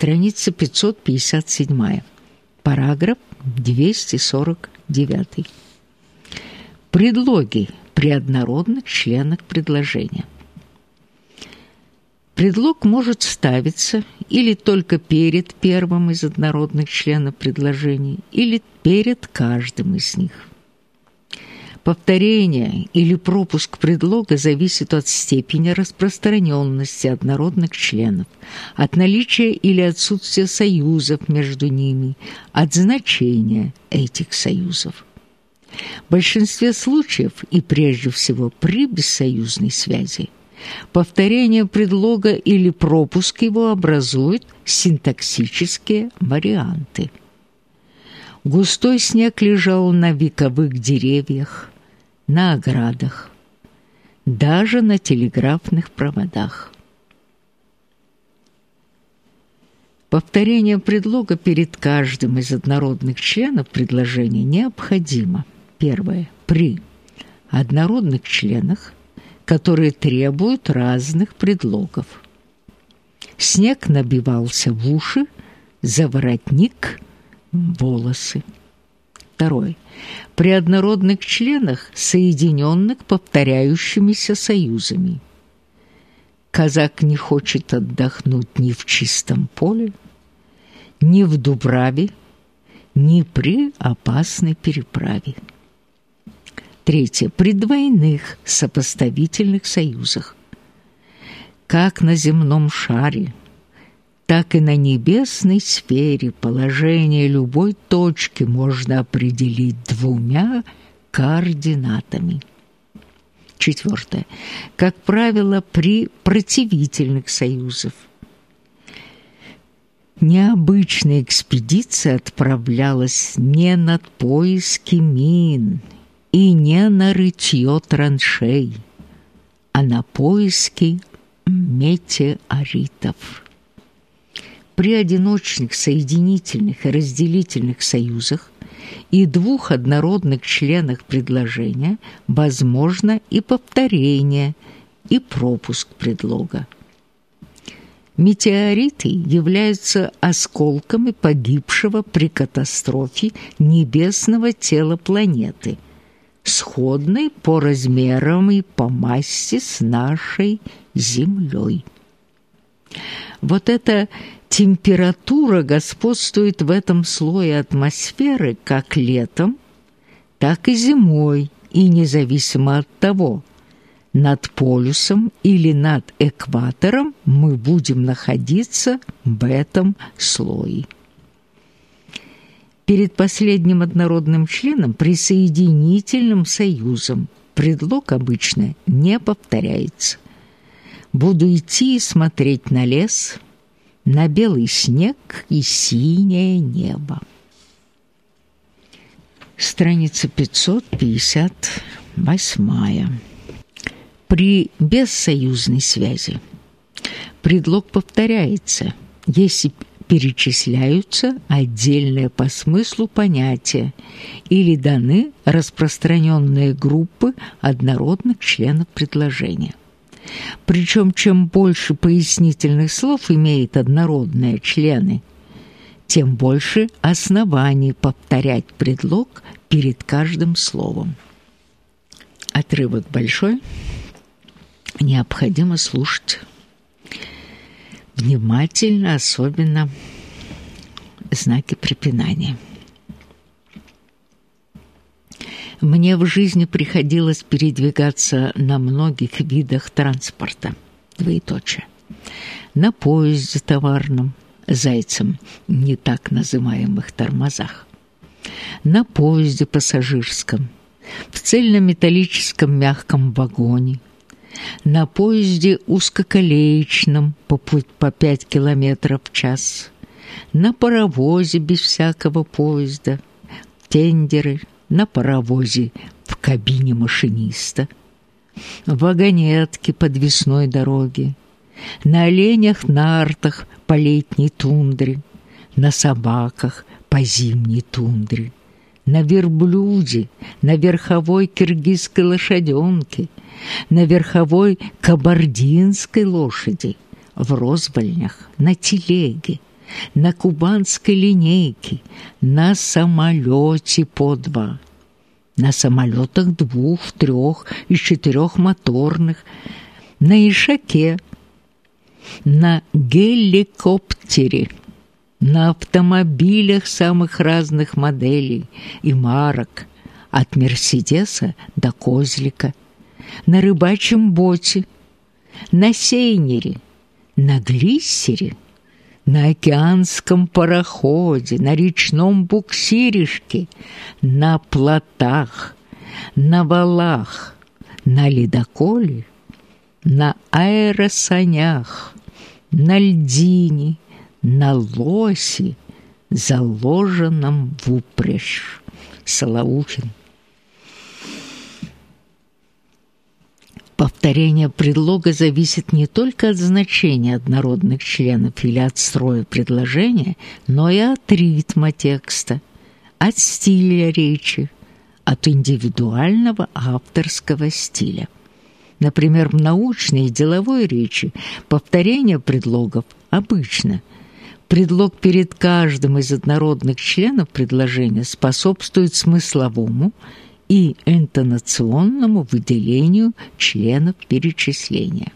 Страница 557. Параграф 249. Предлоги при однородных членах предложения. Предлог может ставиться или только перед первым из однородных членов предложений, или перед каждым из них. Повторение или пропуск предлога зависит от степени распространенности однородных членов, от наличия или отсутствия союзов между ними, от значения этих союзов. В большинстве случаев, и прежде всего при бессоюзной связи, повторение предлога или пропуск его образуют синтаксические варианты. Густой снег лежал на вековых деревьях, на оградах, даже на телеграфных проводах. Повторение предлога перед каждым из однородных членов предложения необходимо. Первое. При однородных членах, которые требуют разных предлогов. Снег набивался в уши, за воротник – волосы. Второе. При однородных членах, соединенных повторяющимися союзами. Казак не хочет отдохнуть ни в чистом поле, ни в Дубраве, ни при опасной переправе. Третье. При двойных сопоставительных союзах. Как на земном шаре – так и на небесной сфере положение любой точки можно определить двумя координатами. Четвертое. Как правило, при противительных союзах необычная экспедиция отправлялась не на поиски мин и не на рытье траншей, а на поиски метеоритов. При одиночных соединительных и разделительных союзах и двух однородных членах предложения возможно и повторение, и пропуск предлога. Метеориты являются осколками погибшего при катастрофе небесного тела планеты, сходной по размерам и по массе с нашей Землей. Вот это температура господствует в этом слое атмосферы как летом, так и зимой, и независимо от того, над полюсом или над экватором мы будем находиться в этом слое. Перед последним однородным членом присоединительным союзом предлог обычно не повторяется. Буду идти и смотреть на лес – на белый снег и синее небо. Страница 558. При бессоюзной связи предлог повторяется, если перечисляются отдельные по смыслу понятия или даны распространенные группы однородных членов предложения. Причем чем больше пояснительных слов имеет однородные члены, тем больше оснований повторять предлог перед каждым словом. Отрывок большой, необходимо слушать внимательно, особенно знаки препинания. Мне в жизни приходилось передвигаться на многих видах транспорта. Двоеточие. На поезде товарном, зайцем, не так называемых тормозах. На поезде пассажирском, в цельнометаллическом мягком вагоне, на поезде узкоколеечном по по 5 километров в час, на паровозе без всякого поезда, тендеры, на паровозе в кабине машиниста, в вагонетке подвесной дороги, на оленях-нартах по летней тундре, на собаках по зимней тундре, на верблюде, на верховой киргизской лошаденке, на верховой кабардинской лошади, в розвальнях, на телеге, на кубанской линейке, на самолете по два, на самолетах двух, трех и четырех моторных, на ишаке, на геликоптере, на автомобилях самых разных моделей и марок, от Мерседеса до Козлика, на рыбачьем боте, на сейнере, на глиссере, на океанском пароходе, на речном буксиришке, на плотах, на валах, на ледоколе, на аэросанях, на льдине, на лосе, заложенном в упряжь. Солоухин. Повторение предлога зависит не только от значения однородных членов или от строя предложения, но и от ритма текста, от стиля речи, от индивидуального авторского стиля. Например, в научной и деловой речи повторение предлогов обычно. Предлог перед каждым из однородных членов предложения способствует смысловому и интонационному выделению членов перечисления.